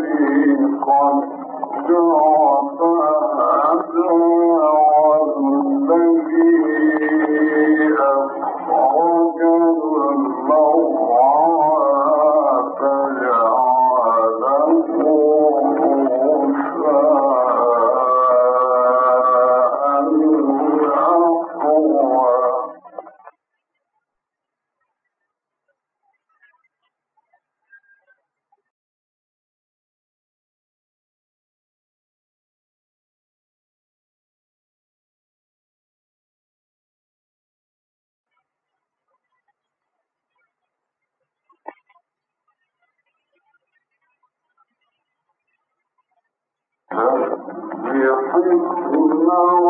Jesus, come to us. الله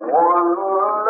والله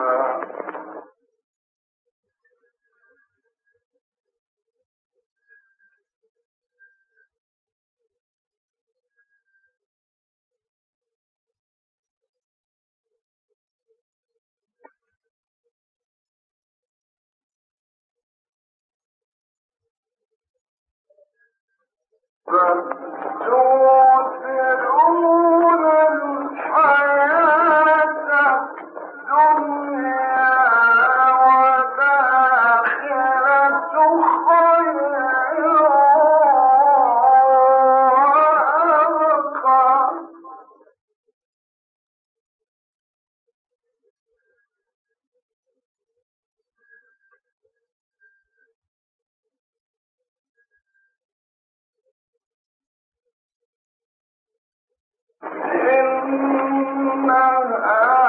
from two إنها